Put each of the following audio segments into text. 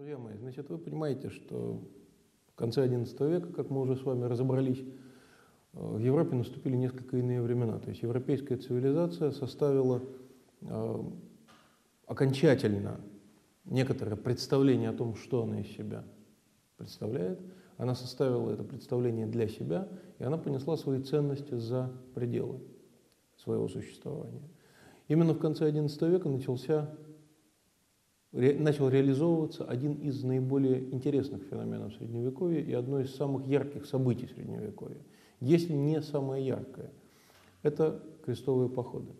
Друзья мои, значит, вы понимаете, что в конце XI века, как мы уже с вами разобрались, в Европе наступили несколько иные времена. То есть европейская цивилизация составила э, окончательно некоторое представление о том, что она из себя представляет. Она составила это представление для себя, и она понесла свои ценности за пределы своего существования. Именно в конце XI века начался, начал реализовываться один из наиболее интересных феноменов Средневековья и одно из самых ярких событий Средневековья, если не самое яркое. Это крестовые походы.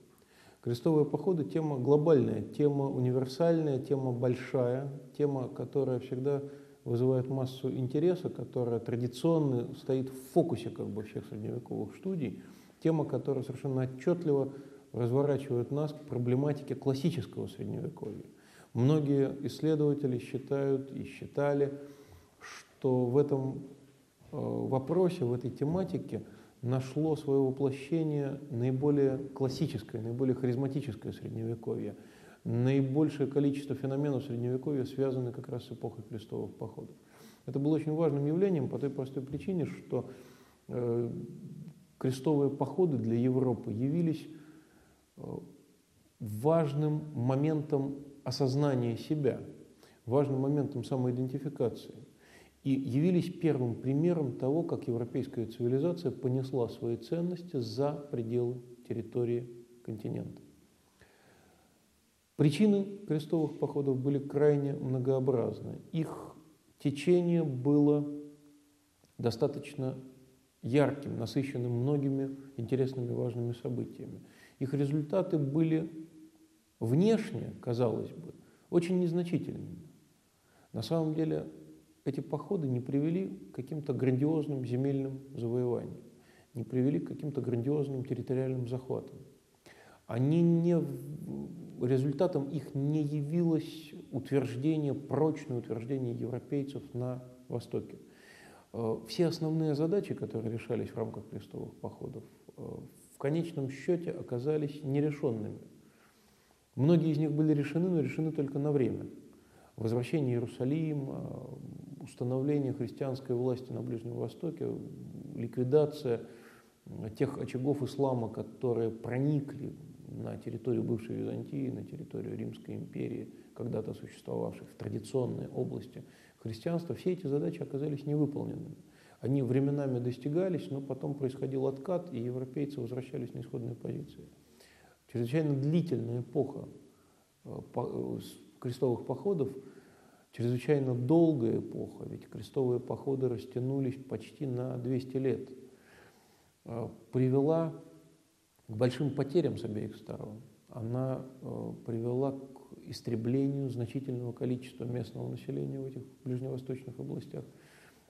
Крестовые походы – тема глобальная, тема универсальная, тема большая, тема, которая всегда вызывает массу интереса, которая традиционно стоит в фокусе как бы всех средневековых студий, тема, которая совершенно отчетливо разворачивает нас к проблематике классического средневековья. Многие исследователи считают и считали, что в этом э, вопросе, в этой тематике – нашло свое воплощение наиболее классическое, наиболее харизматическое средневековье. Наибольшее количество феноменов средневековья связаны как раз с эпохой крестовых походов. Это было очень важным явлением по той простой причине, что э, крестовые походы для Европы явились э, важным моментом осознания себя, важным моментом самоидентификации и явились первым примером того, как европейская цивилизация понесла свои ценности за пределы территории континента. Причины крестовых походов были крайне многообразны. Их течение было достаточно ярким, насыщенным многими интересными важными событиями. Их результаты были внешне, казалось бы, очень незначительными. На самом деле эти походы не привели к каким-то грандиозным земельным завоеваниям, не привели к каким-то грандиозным территориальным захватам. Они не, результатом их не явилось утверждение, прочное утверждение европейцев на Востоке. Э, все основные задачи, которые решались в рамках крестовых походов, э, в конечном счете оказались нерешенными. Многие из них были решены, но решены только на время. Возвращение Иерусалима, установление христианской власти на Ближнем Востоке, ликвидация тех очагов ислама, которые проникли на территорию бывшей Византии, на территорию Римской империи, когда-то существовавших в традиционной области христианства, все эти задачи оказались невыполненными. Они временами достигались, но потом происходил откат, и европейцы возвращались на исходные позиции. Чрезвычайно длительная эпоха э, э, крестовых походов – чрезвычайно долгая эпоха, ведь крестовые походы растянулись почти на 200 лет, а, привела к большим потерям с обеих сторон. Она привела к истреблению значительного количества местного населения в этих ближневосточных областях,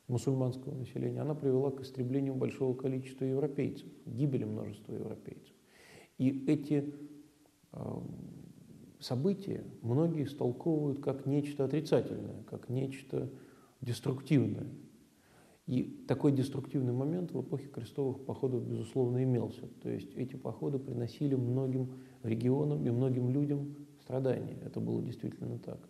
мусульманского населения. Она привела к истреблению большого количества европейцев, гибели множества европейцев. И эти а, события многие истолковывают как нечто отрицательное, как нечто деструктивное. И такой деструктивный момент в эпохе крестовых походов, безусловно, имелся. То есть эти походы приносили многим регионам и многим людям страдания. Это было действительно так.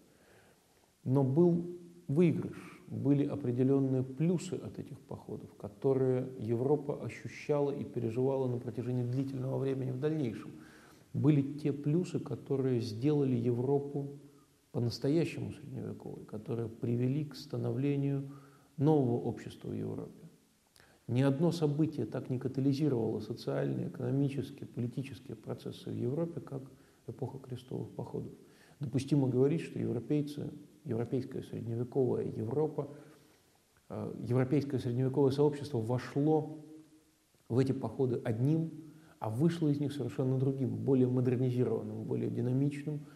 Но был выигрыш, были определенные плюсы от этих походов, которые Европа ощущала и переживала на протяжении длительного времени в дальнейшем – были те плюсы, которые сделали Европу по-настоящему средневековой, которые привели к становлению нового общества в Европе. Ни одно событие так не катализировало социальные, экономические, политические процессы в Европе, как эпоха крестовых походов. Допустимо говорить, что европейцы, европейская средневековая Европа, э, европейское средневековое сообщество вошло в эти походы одним а вышло из них совершенно другим, более модернизированным, более динамичным,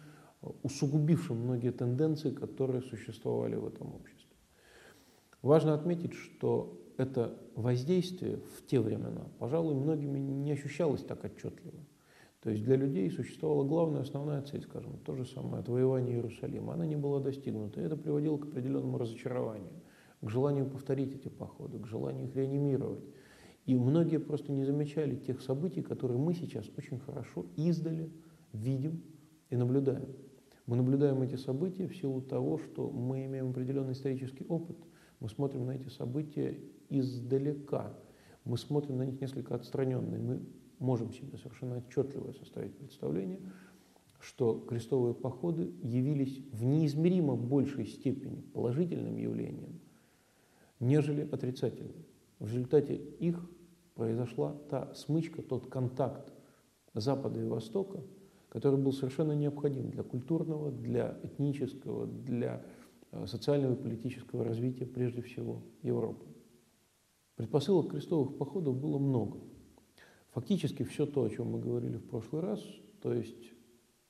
усугубившим многие тенденции, которые существовали в этом обществе. Важно отметить, что это воздействие в те времена, пожалуй, многими не ощущалось так отчетливо. То есть для людей существовала главная, основная цель, скажем, то же самое отвоевание Иерусалима. Она не была достигнута, и это приводило к определенному разочарованию, к желанию повторить эти походы, к желанию их реанимировать. И многие просто не замечали тех событий, которые мы сейчас очень хорошо издали видим и наблюдаем. Мы наблюдаем эти события в силу того, что мы имеем определенный исторический опыт. Мы смотрим на эти события издалека. Мы смотрим на них несколько отстраненно. Мы можем себе совершенно отчетливо составить представление, что крестовые походы явились в неизмеримо большей степени положительным явлением, нежели отрицательным. В результате их произошла та смычка, тот контакт Запада и Востока, который был совершенно необходим для культурного, для этнического, для э, социального и политического развития, прежде всего, Европы. Предпосылок крестовых походов было много. Фактически все то, о чем мы говорили в прошлый раз, то есть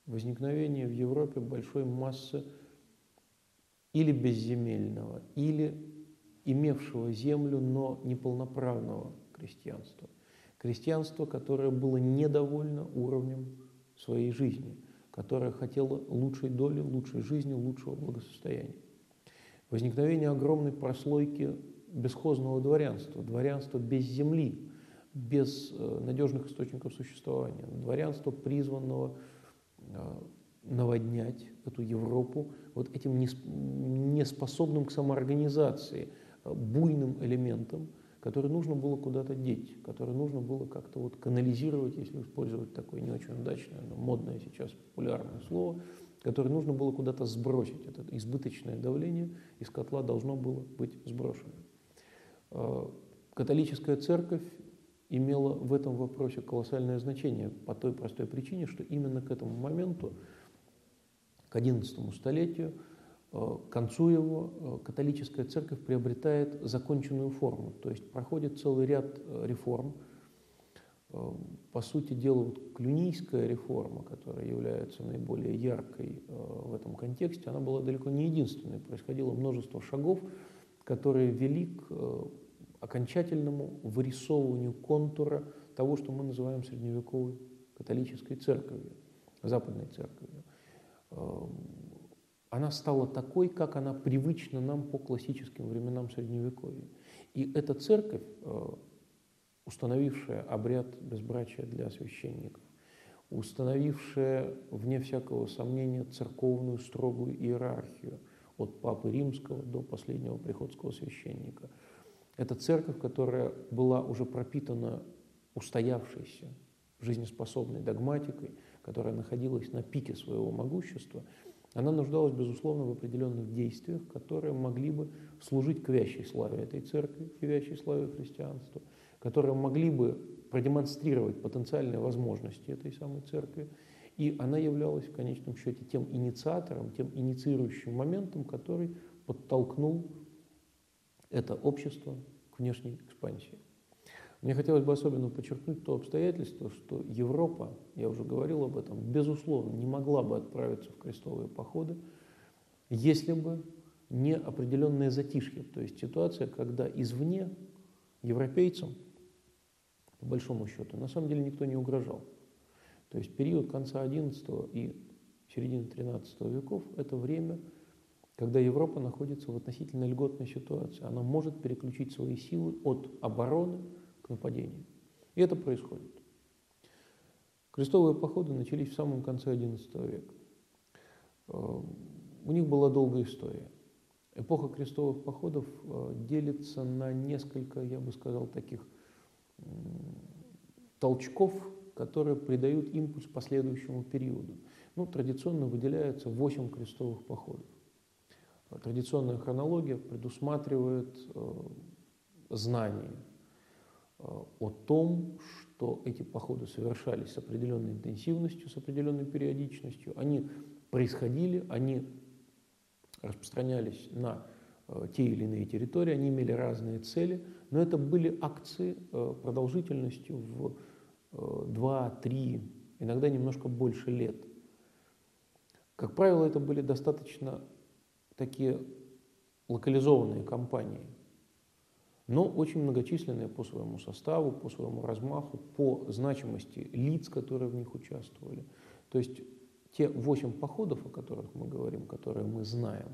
возникновение в Европе большой массы или безземельного, или имевшего землю, но неполноправного крестьянства. Крестьянство, которое было недовольно уровнем своей жизни, которое хотело лучшей доли, лучшей жизни, лучшего благосостояния. Возникновение огромной прослойки бесхозного дворянства, дворянства без земли, без э, надежных источников существования, дворянства, призванного э, наводнять эту Европу вот этим неспособным к самоорганизации, э, буйным элементом, который нужно было куда-то деть, который нужно было как-то вот канализировать, если использовать такое не очень удачное, но модное сейчас популярное слово, который нужно было куда-то сбросить. Это избыточное давление из котла должно было быть сброшено. Католическая церковь имела в этом вопросе колоссальное значение по той простой причине, что именно к этому моменту, к XI столетию, Э, к концу его э, католическая церковь приобретает законченную форму, то есть проходит целый ряд э, реформ. По сути дела, вот клюнийская реформа, которая является наиболее яркой в этом контексте, она была далеко не единственной. Происходило множество шагов, которые вели к окончательному вырисовыванию контура того, что мы называем средневековой католической церковью, западной церковью она стала такой, как она привычна нам по классическим временам Средневековья. И эта церковь, э, установившая обряд безбрачия для священников, установившая, вне всякого сомнения, церковную строгую иерархию от Папы Римского до последнего приходского священника. Это церковь, которая была уже пропитана устоявшейся, жизнеспособной догматикой, которая находилась на пике своего могущества – она нуждалась, безусловно, в определенных действиях, которые могли бы служить к вящей славе этой церкви, к вящей славе христианства, которые могли бы продемонстрировать потенциальные возможности этой самой церкви. И она являлась в конечном счете тем инициатором, тем инициирующим моментом, который подтолкнул это общество к внешней экспансии. Мне хотелось бы особенно подчеркнуть то обстоятельство, что Европа, я уже говорил об этом, безусловно, не могла бы отправиться в крестовые походы, если бы не определенное затишье, то есть ситуация, когда извне европейцам, по большому счету, на самом деле никто не угрожал. То есть период конца XI и середины XIII веков – это время, когда Европа находится в относительно льготной ситуации. Она может переключить свои силы от обороны к нападению. И это происходит. Крестовые походы начались в самом конце XI века. Э, у них была долгая история. Эпоха крестовых походов э, делится на несколько, я бы сказал, таких толчков, которые придают импульс последующему периоду. Ну, традиционно выделяется 8 крестовых походов. Традиционная хронология предусматривает э, знание, Э, о том, что эти походы совершались с определенной интенсивностью, с определенной периодичностью. Они происходили, они распространялись на э, те или иные территории, они имели разные цели, но это были акции продолжительностью в 2-3, иногда немножко больше лет. Как правило, это были достаточно такие локализованные кампании – но очень многочисленные по своему составу, по своему размаху, по значимости лиц, которые в них участвовали. То есть те восемь походов, о которых мы говорим, которые мы знаем,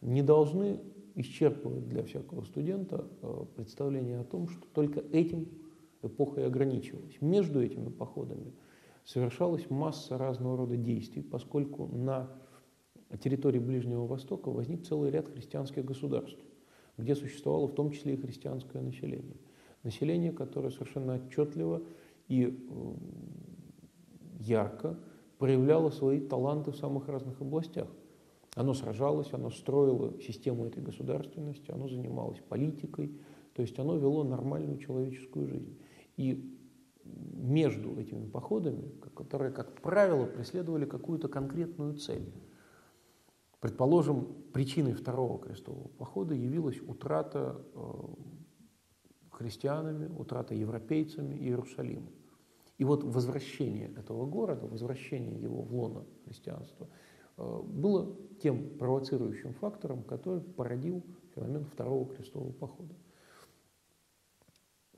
не должны исчерпывать для всякого студента э, представление о том, что только этим эпоха и ограничивалась. Между этими походами совершалась масса разного рода действий, поскольку на территории Ближнего Востока возник целый ряд христианских государств, где существовало в том числе и христианское население. Население, которое совершенно отчетливо и э, ярко проявляло свои таланты в самых разных областях. Оно сражалось, оно строило систему этой государственности, оно занималось политикой, то есть оно вело нормальную человеческую жизнь. И между этими походами, которые, как правило, преследовали какую-то конкретную цель. Предположим, причиной второго крестового похода явилась утрата э, христианами, утрата европейцами Иерусалима. И вот возвращение этого города, возвращение его в лоно христианства – Э, было тем провоцирующим фактором, который породил феномен Второго крестового похода.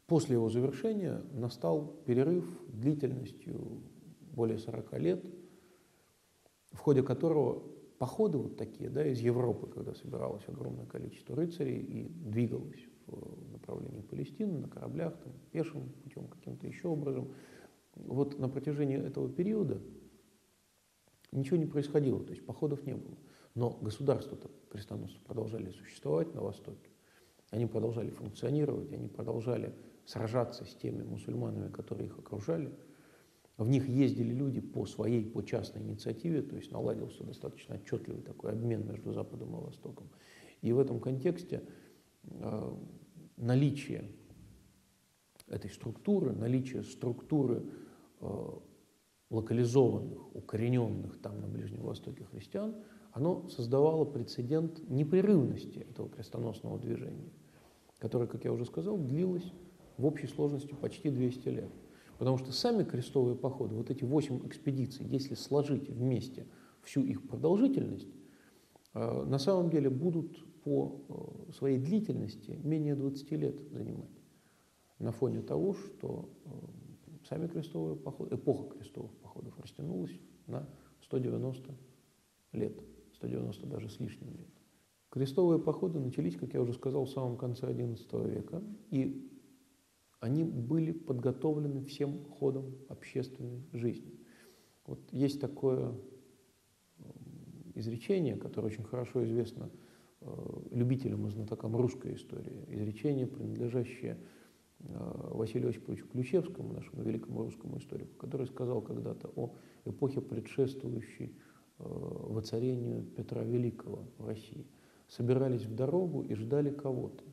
После его завершения настал перерыв длительностью более 40 лет, в ходе которого походы вот такие, да, из Европы, когда собиралось огромное количество рыцарей и двигалось в направлении Палестины на кораблях, там, пешим путем, каким-то еще образом, вот на протяжении этого периода Ничего не происходило, то есть походов не было. Но государства-то крестоносцы продолжали существовать на Востоке. Они продолжали функционировать, они продолжали сражаться с теми мусульманами, которые их окружали. В них ездили люди по своей, по частной инициативе, то есть наладился достаточно отчетливый такой обмен между Западом и Востоком. И в этом контексте э, наличие этой структуры, наличие структуры э, локализованных, укорененных там на Ближнем Востоке христиан, оно создавало прецедент непрерывности этого крестоносного движения, которое, как я уже сказал, длилось в общей сложности почти 200 лет. Потому что сами крестовые походы, вот эти восемь экспедиций, если сложить вместе всю их продолжительность, э, на самом деле будут по э, своей длительности менее 20 лет занимать. На фоне того, что э, сами крестовые походы, эпоха крестовых походов растянулась на 190 лет, 190 даже с лишним лет. Крестовые походы начались, как я уже сказал, в самом конце XI века, и они были подготовлены всем ходом общественной жизни. Вот есть такое изречение, которое очень хорошо известно э, любителям и знатокам русской истории, изречение, принадлежащее Э, Василию Осиповичу Ключевскому, нашему великому русскому историку, который сказал когда-то о эпохе, предшествующей э, воцарению Петра Великого в России. Собирались в дорогу и ждали кого-то.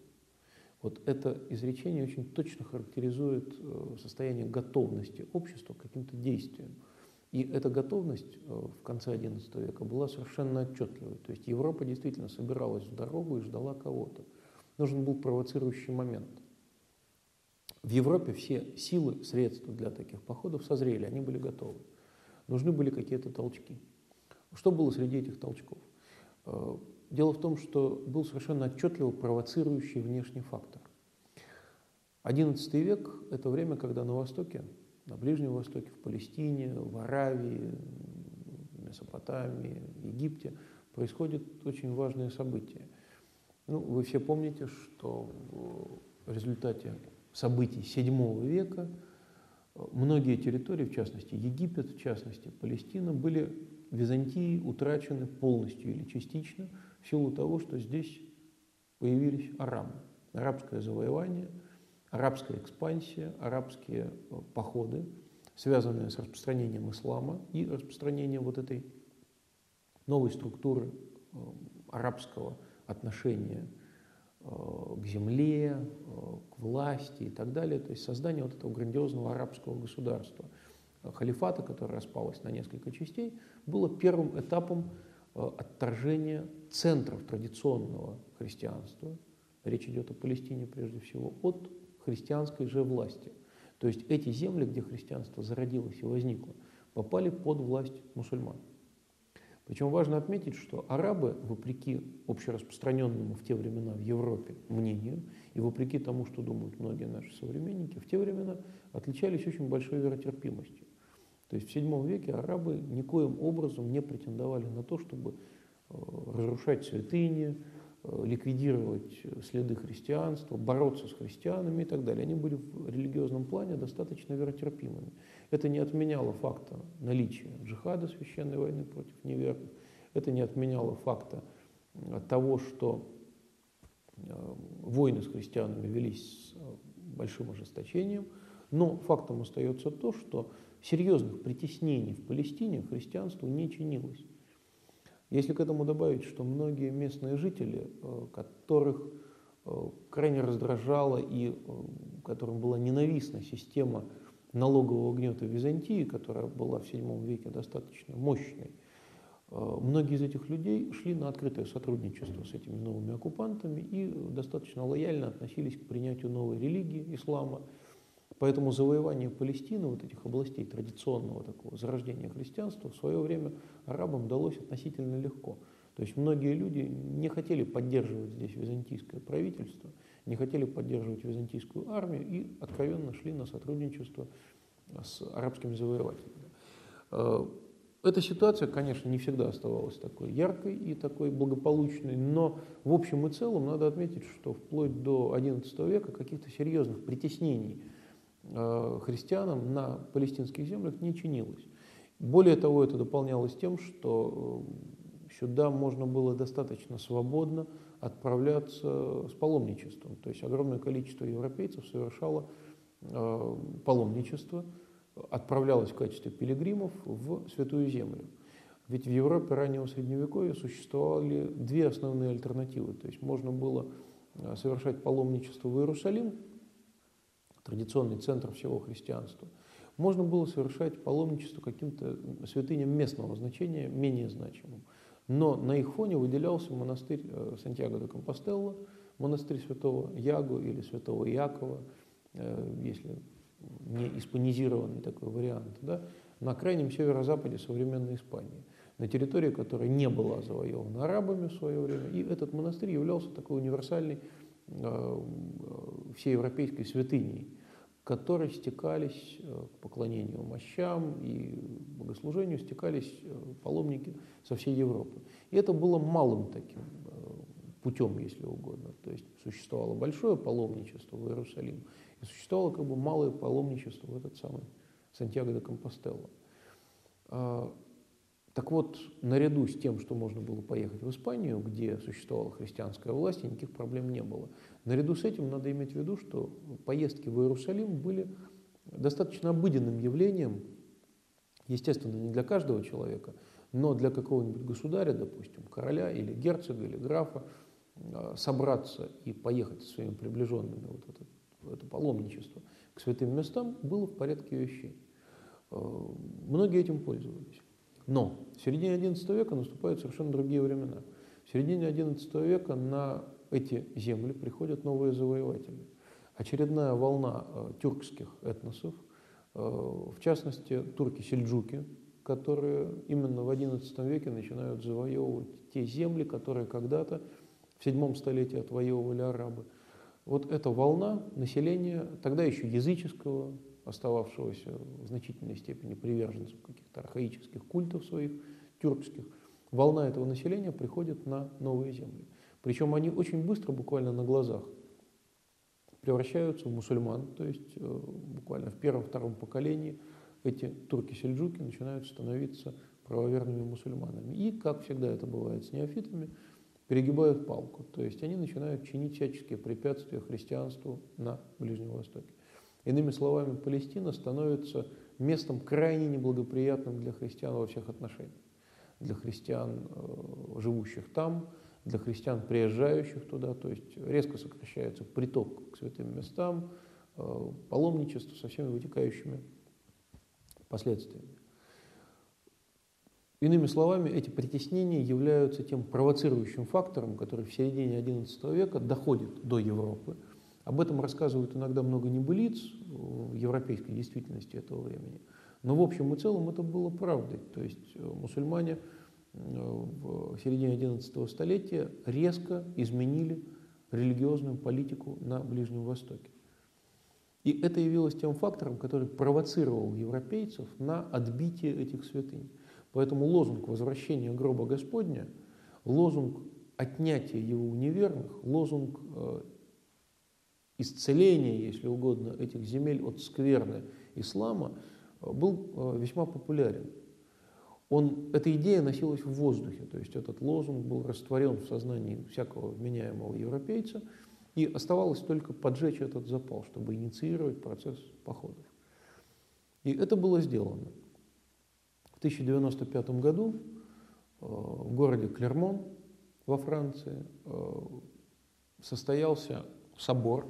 Вот это изречение очень точно характеризует э, состояние готовности общества к каким-то действиям. И эта готовность в конце XI века была совершенно отчетливой. То есть Европа действительно собиралась в дорогу и ждала кого-то. Нужен был провоцирующий момент – в Европе все силы, средства для таких походов созрели, они были готовы. Нужны были какие-то толчки. Что было среди этих толчков? Э, дело в том, что был совершенно отчетливо провоцирующий внешний фактор. XI век – это время, когда на Востоке, на Ближнем Востоке, в Палестине, в Аравии, Месопотамии, Египте происходят очень важные события. Ну, вы все помните, что в результате событий VII века многие территории, в частности Египет, в частности Палестина, были Византией утрачены полностью или частично в силу того, что здесь появились арабы. Арабское завоевание, арабская экспансия, арабские э, походы, связанные с распространением ислама и распространением вот этой новой структуры э, арабского отношения Э, к земле, к власти и так далее. То есть создание вот этого грандиозного арабского государства. Халифата, которое распалось на несколько частей, было первым этапом э, отторжения центров традиционного христианства. Речь идет о Палестине прежде всего, от христианской же власти. То есть эти земли, где христианство зародилось и возникло, попали под власть мусульман. Причем важно отметить, что арабы, вопреки общераспространенному в те времена в Европе мнению, и вопреки тому, что думают многие наши современники, в те времена отличались очень большой веротерпимостью. То есть в VII веке арабы никоим образом не претендовали на то, чтобы э, разрушать святыни, э, ликвидировать следы христианства, бороться с христианами и так далее. Они были в религиозном плане достаточно веротерпимыми. Это не отменяло факта наличия джихада, священной войны против неверных. Это не отменяло факта того, что войны с христианами велись с большим ожесточением, но фактом остается то, что серьезных притеснений в Палестине христианству не чинилось. Если к этому добавить, что многие местные жители, э, которых э, крайне раздражала и э, которым была ненавистна система налогового гнета Византии, которая была в VII веке достаточно мощной, многие из этих людей шли на открытое сотрудничество с этими новыми оккупантами и достаточно лояльно относились к принятию новой религии, ислама, Поэтому завоевание Палестины, вот этих областей традиционного такого зарождения христианства, в свое время арабам далось относительно легко. То есть многие люди не хотели поддерживать здесь византийское правительство, не хотели поддерживать византийскую армию и откровенно шли на сотрудничество с арабскими завоевателями. Э, эта ситуация, конечно, не всегда оставалась такой яркой и такой благополучной, но в общем и целом надо отметить, что вплоть до XI века каких-то серьезных притеснений – христианам на палестинских землях не чинилось. Более того, это дополнялось тем, что э, сюда можно было достаточно свободно отправляться с паломничеством. То есть огромное количество европейцев совершало э, паломничество, отправлялось в качестве пилигримов в Святую Землю. Ведь в Европе раннего Средневековья существовали две основные альтернативы. То есть можно было совершать паломничество в Иерусалим, традиционный центр всего христианства, можно было совершать паломничество каким-то святыням местного значения, менее значимым. Но на их фоне выделялся монастырь э, Сантьяго де Компостелло, монастырь святого Ягу или святого Иакова, э, если не испанизированный такой вариант, да, на крайнем северо-западе современной Испании, на территории, которая не была завоевана арабами в свое время. И этот монастырь являлся такой универсальной э, всей европейской святыней которые стекались э, к поклонению мощам и богослужению, стекались э, паломники со всей Европы. И это было малым таким э, путем, если угодно. То есть существовало большое паломничество в Иерусалим, и существовало как бы малое паломничество в этот самый Сантьяго де Компостелло. А, так вот, наряду с тем, что можно было поехать в Испанию, где существовала христианская власть, никаких проблем не было. Наряду с этим надо иметь в виду, что поездки в Иерусалим были достаточно обыденным явлением, естественно, не для каждого человека, но для какого-нибудь государя, допустим, короля или герцога или графа, а, собраться и поехать со своими приближенными вот это, это паломничество к святым местам было в порядке вещей. А, многие этим пользовались. Но в середине XI века наступают совершенно другие времена. В середине XI века на эти земли приходят новые завоеватели. Очередная волна э, тюркских этносов, э, в частности турки-сельджуки, которые именно в XI веке начинают завоевывать те земли, которые когда-то в седьмом столетии отвоевывали арабы. Вот эта волна населения, тогда еще языческого, остававшегося в значительной степени приверженцев каких-то архаических культов своих, тюркских, волна этого населения приходит на новые земли. Причем они очень быстро, буквально на глазах, превращаются в мусульман, то есть э, буквально в первом-втором поколении эти турки-сельджуки начинают становиться правоверными мусульманами. И, как всегда это бывает с неофитами, перегибают палку. То есть они начинают чинить всяческие препятствия христианству на Ближнем Востоке. Иными словами, Палестина становится местом крайне неблагоприятным для христиан во всех отношениях. Для христиан, э, живущих там, для христиан, приезжающих туда, то есть резко сокращается приток к святым местам, э, паломничество со всеми вытекающими последствиями. Иными словами, эти притеснения являются тем провоцирующим фактором, который в середине XI века доходит до Европы, об этом рассказывают иногда много небылиц в европейской действительности этого времени. Но в общем и целом это было правдой. То есть э, мусульмане э, в середине XI столетия резко изменили религиозную политику на Ближнем Востоке. И это явилось тем фактором, который провоцировал европейцев на отбитие этих святынь. Поэтому лозунг возвращения гроба Господня, лозунг отнятия его у неверных, лозунг э, исцеления, если угодно, этих земель от скверны ислама э, был э, весьма популярен. Он, эта идея носилась в воздухе, то есть этот лозунг был растворен в сознании всякого вменяемого европейца, и оставалось только поджечь этот запал, чтобы инициировать процесс походов. И это было сделано. В 1095 году э, в городе Клермон во Франции э, состоялся собор,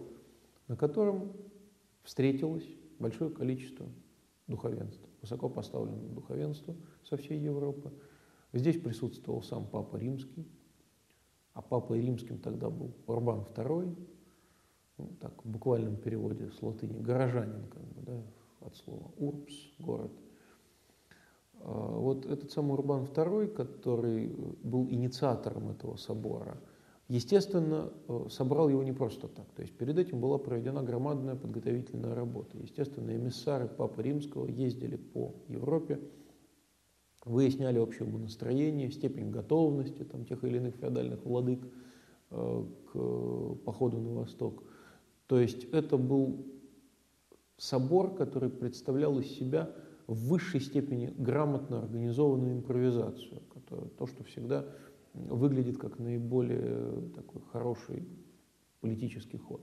на котором встретилось большое количество духовенства, высоко поставленного духовенства со всей Европы. Здесь присутствовал сам Папа Римский, а Папой Римским тогда был Урбан II, ну, так в буквальном переводе с латыни, горожанин, как бы, да, от слова «урбс», город – а, вот этот самый Урбан II, который был инициатором этого собора, естественно, э, собрал его не просто так. То есть перед этим была проведена громадная подготовительная работа. Естественно, эмиссары Папы Римского ездили по Европе, выясняли общее настроение, степень готовности там, тех или иных феодальных владык э, к походу на восток. То есть это был собор, который представлял из себя в высшей степени грамотно организованную импровизацию, которая, то, что всегда выглядит как наиболее такой хороший политический ход.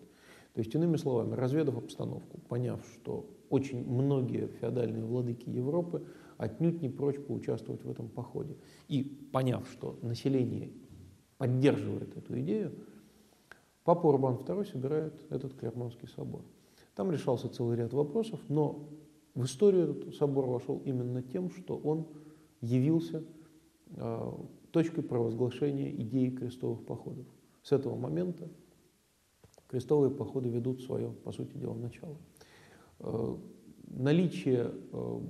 То есть, иными словами, разведав обстановку, поняв, что очень многие феодальные владыки Европы отнюдь не прочь поучаствовать в этом походе, и поняв, что население поддерживает эту идею, Папа Урбан II собирает этот Клермонский собор. Там решался целый ряд вопросов, но в историю этот собор вошел именно тем, что он явился э, точкой провозглашения идеи крестовых походов. С этого момента крестовые походы ведут свое, по сути дела, начало. Э, наличие э,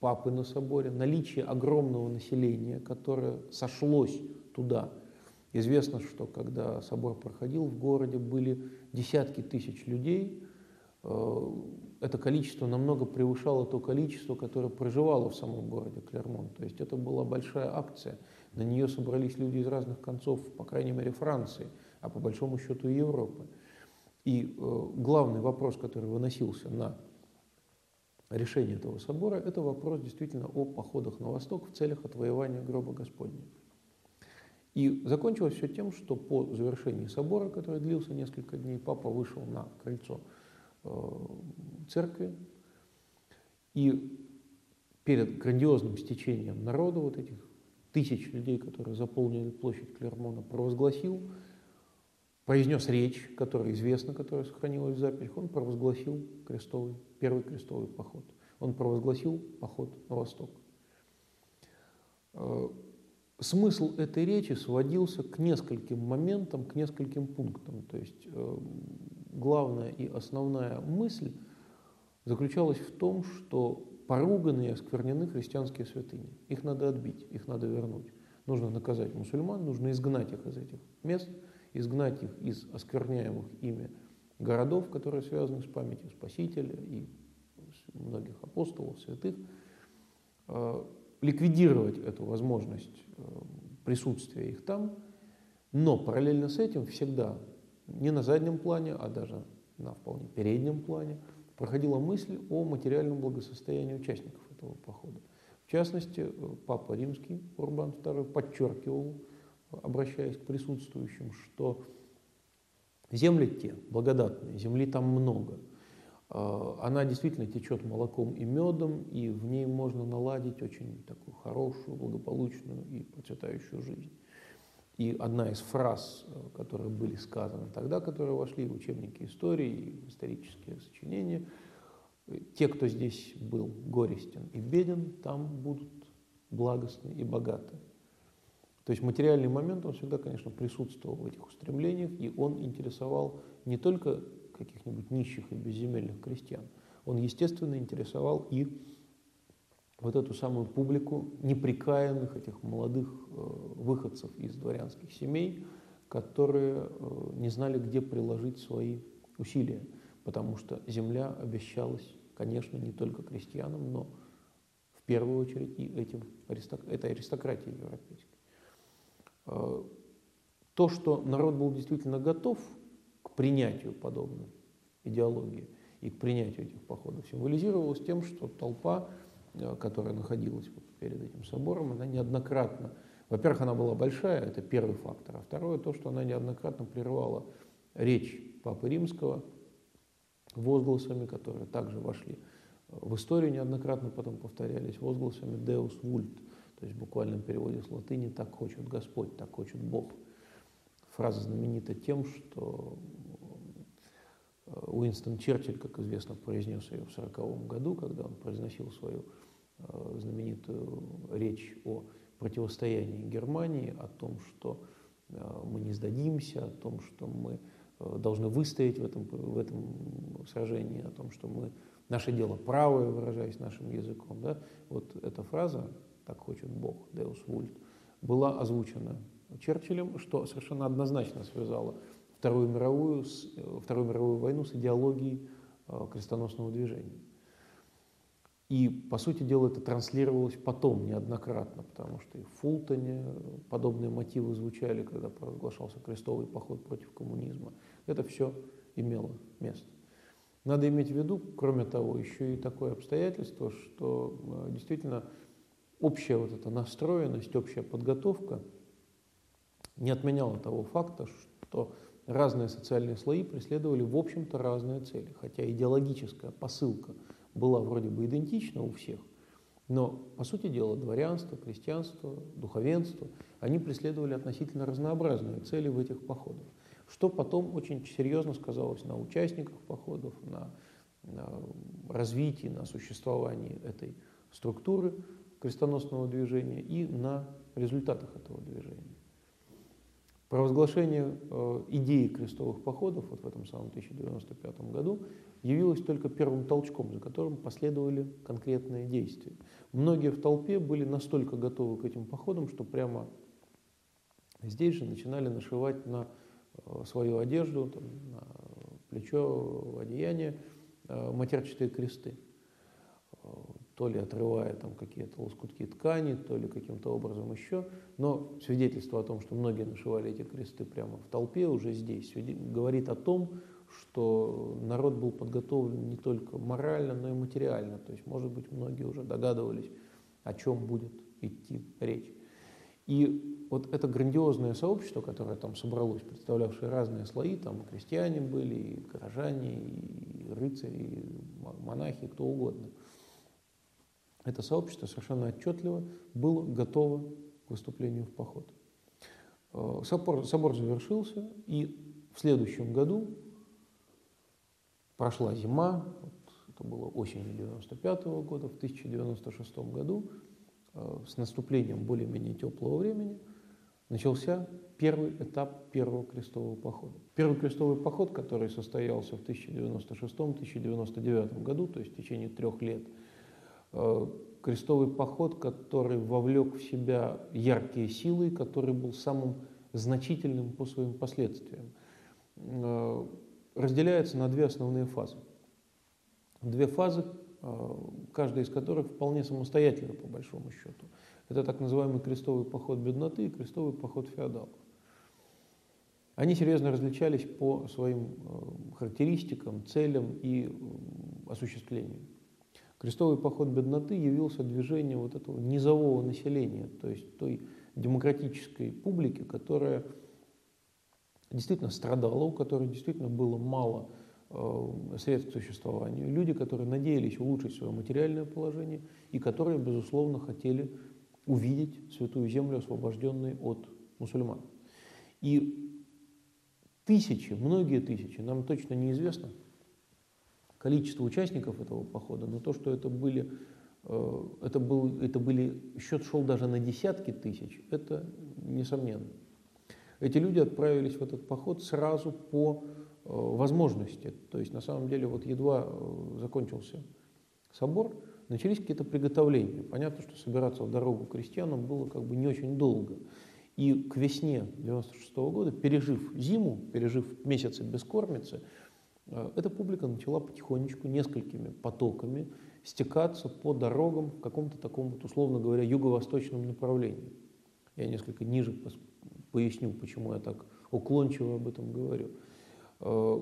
папы на соборе, наличие огромного населения, которое сошлось туда. Известно, что когда собор проходил, в городе были десятки тысяч людей, это количество намного превышало то количество, которое проживало в самом городе Клермон. То есть это была большая акция. На нее собрались люди из разных концов, по крайней мере, Франции, а по большому счету и Европы. И э, главный вопрос, который выносился на решение этого собора, это вопрос действительно о походах на восток в целях отвоевания гроба Господня. И закончилось все тем, что по завершении собора, который длился несколько дней, папа вышел на крыльцо Э, церкви. И перед грандиозным стечением народа, вот этих тысяч людей, которые заполнили площадь Клермона, провозгласил, произнес речь, которая известна, которая сохранилась в записях, он провозгласил крестовый, первый крестовый поход. Он провозгласил поход на восток. Э, смысл этой речи сводился к нескольким моментам, к нескольким пунктам. То есть э, главная и основная мысль заключалась в том, что поруганы и осквернены христианские святыни. Их надо отбить, их надо вернуть. Нужно наказать мусульман, нужно изгнать их из этих мест, изгнать их из оскверняемых ими городов, которые связаны с памятью Спасителя и многих апостолов, святых, э, ликвидировать эту возможность э, присутствия их там, но параллельно с этим всегда не на заднем плане, а даже на вполне переднем плане, проходила мысль о материальном благосостоянии участников этого похода. В частности, Папа Римский Урбан II подчеркивал, обращаясь к присутствующим, что земли те благодатные, земли там много. А, она действительно течет молоком и медом, и в ней можно наладить очень такую хорошую, благополучную и процветающую жизнь. И одна из фраз, э, которые были сказаны тогда, которые вошли в учебники истории и исторические сочинения, те, кто здесь был горестен и беден, там будут благостны и богаты. То есть материальный момент, он всегда, конечно, присутствовал в этих устремлениях, и он интересовал не только каких-нибудь нищих и безземельных крестьян, он, естественно, интересовал и вот эту самую публику неприкаянных, этих молодых э, выходцев из дворянских семей, которые э, не знали, где приложить свои усилия, потому что земля обещалась, конечно, не только крестьянам, но в первую очередь и этим аристок... этой аристократии европейской. Э, то, что народ был действительно готов к принятию подобной идеологии и к принятию этих походов, символизировалось тем, что толпа которая находилась вот перед этим собором, она неоднократно, во-первых, она была большая, это первый фактор, а второе то, что она неоднократно прерывала речь Папы Римского возгласами, которые также вошли в историю, неоднократно потом повторялись, возгласами «Deus vult», то есть в буквальном переводе с латыни «так хочет Господь», «так хочет Бог». Фраза знаменита тем, что э, Уинстон Черчилль, как известно, произнес ее в 1940 году, когда он произносил свою э, знаменитую речь о противостоянии Германии, о том, что э, мы не сдадимся, о том, что мы должны выстоять в этом, в этом сражении, о том, что мы, наше дело правое, выражаясь нашим языком. Да? Вот эта фраза «так хочет Бог», «Deus vult», была озвучена Черчиллем, что совершенно однозначно связало Вторую мировую, Вторую мировую войну с идеологией э, крестоносного движения. И, по сути дела, это транслировалось потом неоднократно, потому что и в Фултоне подобные мотивы звучали, когда провозглашался крестовый поход против коммунизма. Это все имело место. Надо иметь в виду, кроме того, еще и такое обстоятельство, что э, действительно общая вот эта настроенность, общая подготовка не отменяла того факта, что разные социальные слои преследовали, в общем-то, разные цели. Хотя идеологическая посылка была вроде бы идентична у всех, но, по сути дела, дворянство, крестьянство, духовенство, они преследовали относительно разнообразные цели в этих походах, что потом очень серьезно сказалось на участниках походов, на, на развитии, на существовании этой структуры крестоносного движения и на результатах этого движения. Провозглашение э, идеи крестовых походов вот в этом самом 1095 году явилось только первым толчком, за которым последовали конкретные действия. Многие в толпе были настолько готовы к этим походам, что прямо здесь же начинали нашивать на э, свою одежду, там, на плечо, одеяние э, матерчатые кресты то ли отрывая там какие-то лоскутки ткани, то ли каким-то образом еще. Но свидетельство о том, что многие нашивали эти кресты прямо в толпе уже здесь, говорит о том, что народ был подготовлен не только морально, но и материально. То есть, может быть, многие уже догадывались, о чем будет идти речь. И вот это грандиозное сообщество, которое там собралось, представлявшее разные слои, там крестьяне были, и горожане, и рыцари, и монахи, кто угодно – это сообщество совершенно отчетливо было готово к выступлению в поход. Э, собор, собор завершился, и в следующем году прошла зима, это было осенью 95 -го года, в 1096 году, э, с наступлением более-менее теплого времени, начался первый этап первого крестового похода. Первый крестовый поход, который состоялся в 1096-1099 году, то есть в течение трех лет – Э, крестовый поход, который вовлек в себя яркие силы, который был самым значительным по своим последствиям, э, разделяется на две основные фазы. Две фазы, э, каждая из которых вполне самостоятельна по большому счету. Это так называемый крестовый поход бедноты и крестовый поход феодалов. Они серьезно различались по своим характеристикам, целям и осуществлению. Крестовый поход бедноты явился движением вот этого низового населения, то есть той демократической публики, которая действительно страдала, у которой действительно было мало э, средств к существованию, люди, которые надеялись улучшить свое материальное положение и которые, безусловно, хотели увидеть Святую Землю, освобожденной от мусульман. И тысячи, многие тысячи, нам точно неизвестно, количество участников этого похода, но то, что это были, э, это был, это были, счет шел даже на десятки тысяч, это несомненно. Эти люди отправились в этот поход сразу по э, возможности. То есть на самом деле вот едва э, закончился собор, начались какие-то приготовления. Понятно, что собираться в дорогу крестьянам было как бы не очень долго. И к весне 96 -го года, пережив зиму, пережив месяцы бескормицы, Э, эта публика начала потихонечку, несколькими потоками стекаться по дорогам в каком-то таком, вот, условно говоря, юго-восточном направлении. Я несколько ниже поясню, почему я так уклончиво об этом говорю. Э,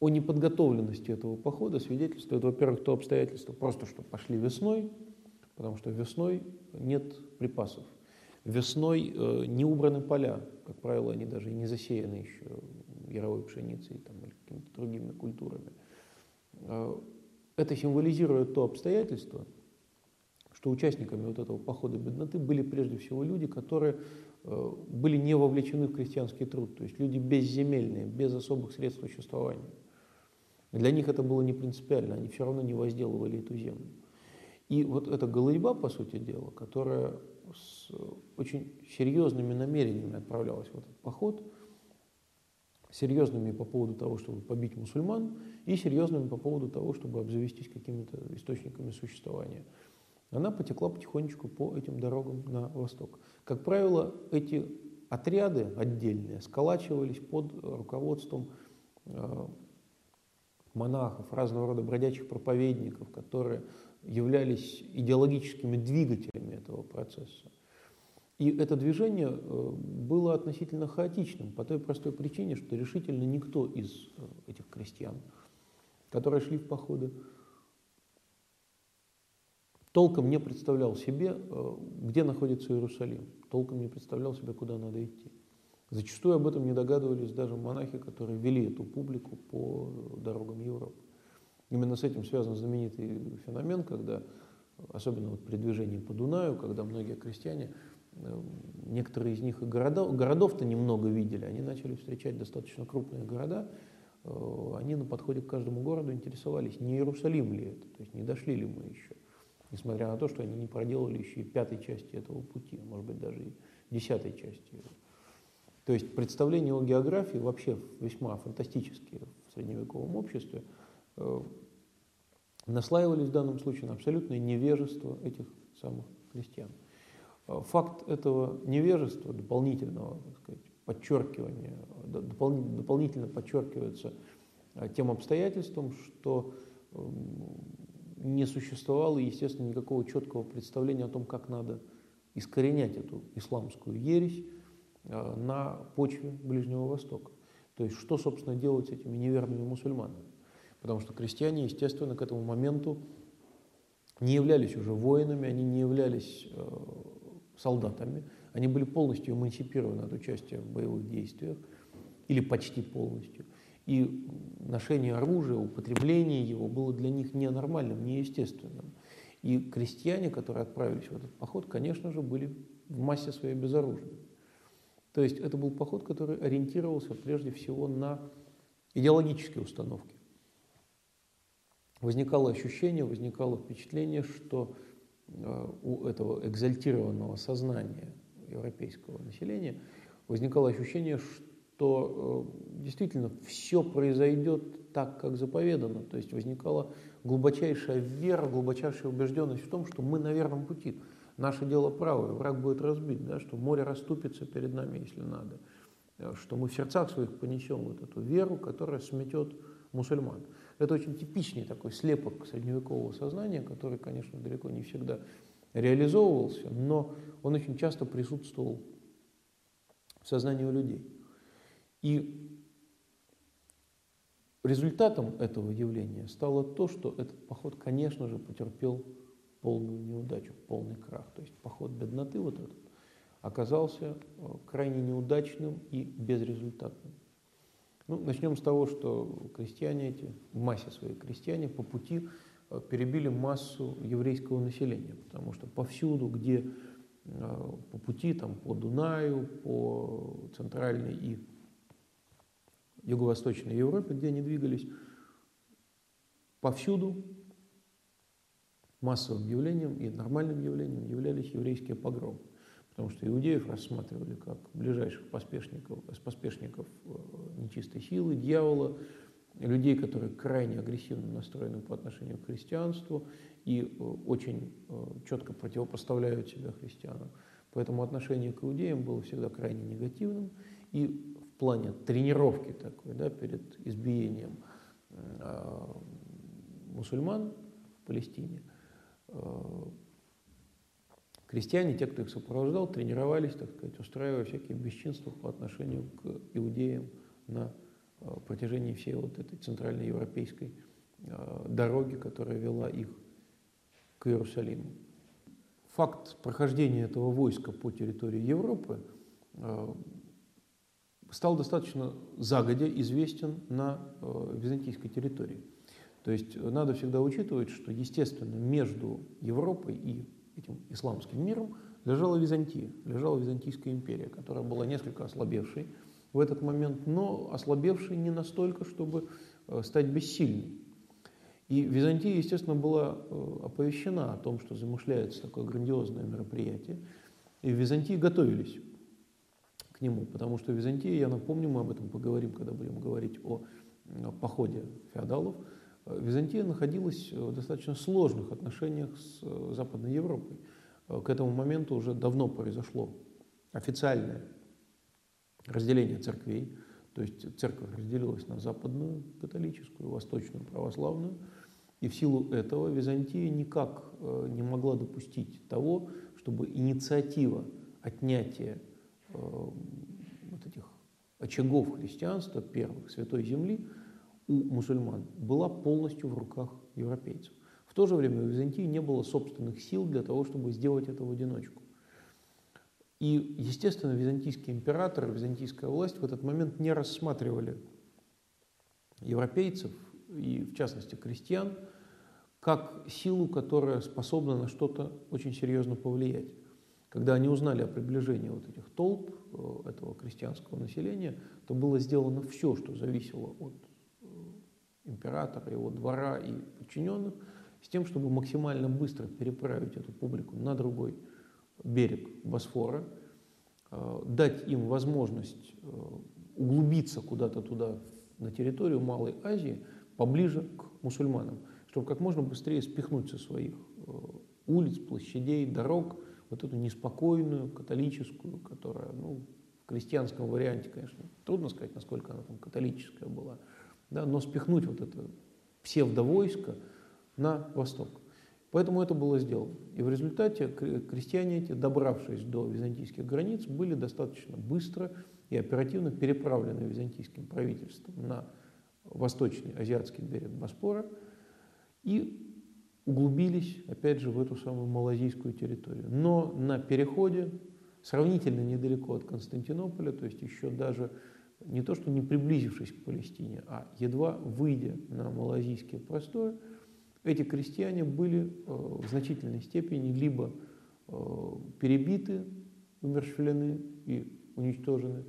о неподготовленности этого похода свидетельствует, во-первых, то обстоятельство, просто что пошли весной, потому что весной нет припасов. Весной э, не убраны поля, как правило, они даже и не засеяны еще яровой пшеницей там, или какими-то другими культурами. Э, это символизирует то обстоятельство, что участниками вот этого похода бедноты были прежде всего люди, которые э, были не вовлечены в крестьянский труд, то есть люди безземельные, без особых средств существования. Для них это было не принципиально, они все равно не возделывали эту землю. И вот эта голыба, по сути дела, которая с очень серьезными намерениями отправлялась в этот поход, серьезными по поводу того, чтобы побить мусульман, и серьезными по поводу того, чтобы обзавестись какими-то источниками существования. Она потекла потихонечку по этим дорогам на восток. Как правило, эти отряды отдельные сколачивались под руководством э, монахов, разного рода бродячих проповедников, которые являлись идеологическими двигателями этого процесса. И это движение э, было относительно хаотичным по той простой причине, что решительно никто из э, этих крестьян, которые шли в походы, толком не представлял себе, э, где находится Иерусалим, толком не представлял себе, куда надо идти. Зачастую об этом не догадывались даже монахи, которые вели эту публику по дорогам Европы. Именно с этим связан знаменитый феномен, когда, особенно вот при движении по Дунаю, когда многие крестьяне, э, некоторые из них и городов, городов-то немного видели, они начали встречать достаточно крупные города, э, они на подходе к каждому городу интересовались, не Иерусалим ли это, то есть не дошли ли мы еще, несмотря на то, что они не проделали еще и пятой части этого пути, а может быть даже и десятой части. То есть представления о географии вообще весьма фантастические в средневековом обществе э, наслаивались в данном случае на абсолютное невежество этих самых крестьян. Э, факт этого невежества, дополнительного так сказать, подчеркивания, дополнительно подчеркивается э, тем обстоятельством, что не существовало, естественно, никакого четкого представления о том, как надо искоренять эту исламскую ересь, Э, на почве Ближнего Востока. То есть что, собственно, делать с этими неверными мусульманами? Потому что крестьяне, естественно, к этому моменту не являлись уже воинами, они не являлись э, солдатами, они были полностью эмансипированы от участия в боевых действиях, или почти полностью. И ношение оружия, употребление его было для них ненормальным, неестественным. И крестьяне, которые отправились в этот поход, конечно же, были в массе своей безоружны. То есть это был поход, который ориентировался прежде всего на идеологические установки. Возникало ощущение, возникало впечатление, что э, у этого экзальтированного сознания европейского населения возникало ощущение, что э, действительно все произойдет так, как заповедано. То есть возникала глубочайшая вера, глубочайшая убежденность в том, что мы на верном пути – наше дело правое, враг будет разбит, да, что море расступится перед нами, если надо, э, что мы в сердцах своих понесем вот эту веру, которая сметет мусульман. Это очень типичный такой слепок средневекового сознания, который, конечно, далеко не всегда реализовывался, но он очень часто присутствовал в сознании у людей. И результатом этого явления стало то, что этот поход, конечно же, потерпел полную неудачу, полный крах. То есть поход бедноты вот этот оказался э, крайне неудачным и безрезультатным. Ну, начнем с того, что крестьяне эти, в массе своей крестьяне по пути э, перебили массу еврейского населения, потому что повсюду, где э, по пути, там, по Дунаю, по центральной и юго-восточной Европе, где они двигались, повсюду массовым явлением и нормальным явлением являлись еврейские погромы. Потому что иудеев рассматривали как ближайших поспешников, поспешников э, нечистой силы, дьявола, людей, которые крайне агрессивно настроены по отношению к христианству и э, очень э, четко противопоставляют себя христианам. Поэтому отношение к иудеям было всегда крайне негативным. И в плане тренировки такой, да, перед избиением мусульман в Палестине – Э, крестьяне, те, кто их сопровождал, тренировались, так сказать, устраивая всякие бесчинства по отношению к иудеям на протяжении всей вот этой центральноевропейской дороги, которая вела их к Иерусалиму. Факт прохождения этого войска по территории Европы стал достаточно загодя известен на византийской территории. То есть надо всегда учитывать, что, естественно, между Европой и этим исламским миром лежала Византия, лежала Византийская империя, которая была несколько ослабевшей в этот момент, но ослабевшей не настолько, чтобы э, стать бессильной. И Византия, естественно, была э, оповещена о том, что замышляется такое грандиозное мероприятие, и в Византии готовились к нему, потому что Византия, я напомню, мы об этом поговорим, когда будем говорить о походе феодалов, э, Византия находилась в достаточно сложных отношениях с Западной Европой. Э, к этому моменту уже давно произошло официальное разделение церквей, то есть церковь разделилась на западную католическую, восточную православную, и в силу этого Византия никак э, не могла допустить того, чтобы инициатива отнятия э, вот этих очагов христианства, первых, Святой Земли, у мусульман была полностью в руках европейцев то же время у Византии не было собственных сил для того, чтобы сделать это в одиночку. И, естественно, византийский император, византийская власть в этот момент не рассматривали европейцев, и в частности крестьян, как силу, которая способна на что-то очень серьезно повлиять. Когда они узнали о приближении вот этих толп, э, этого крестьянского населения, то было сделано все, что зависело от э, императора, его двора и подчиненных – с тем, чтобы максимально быстро переправить эту публику на другой берег Босфора, э, дать им возможность углубиться куда-то туда, на территорию Малой Азии, поближе к мусульманам, чтобы как можно быстрее спихнуть со своих улиц, площадей, дорог вот эту неспокойную католическую, которая, ну, в крестьянском варианте, конечно, трудно сказать, насколько она там католическая была, да, но спихнуть вот это псевдовойско, на восток. Поэтому это было сделано. И в результате крестьяне эти, добравшись до византийских границ, были достаточно быстро и оперативно переправлены византийским правительством на восточный азиатский берег Боспора и углубились, опять же, в эту самую малазийскую территорию. Но на переходе, сравнительно недалеко от Константинополя, то есть еще даже не то, что не приблизившись к Палестине, а едва выйдя на малазийские просторы – эти крестьяне были э, в значительной степени либо э, перебиты, умерщвлены и уничтожены,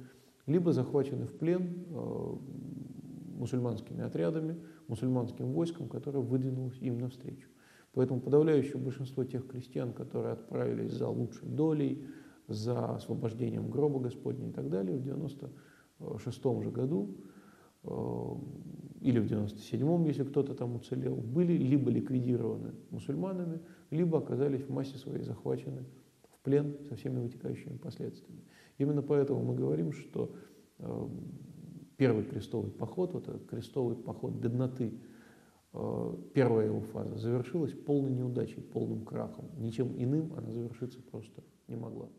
либо захвачены в плен э, мусульманскими отрядами, мусульманским войском, которое выдвинулось им навстречу. Поэтому подавляющее большинство тех крестьян, которые отправились за лучшей долей, за освобождением гроба Господня и так далее, в 96 же году или в 97-м, если кто-то там уцелел, были либо ликвидированы мусульманами, либо оказались в массе своей захвачены в плен со всеми вытекающими последствиями. Именно поэтому мы говорим, что э, первый крестовый поход, вот этот крестовый поход бедноты, э, первая его фаза завершилась полной неудачей, полным крахом. Ничем иным она завершиться просто не могла.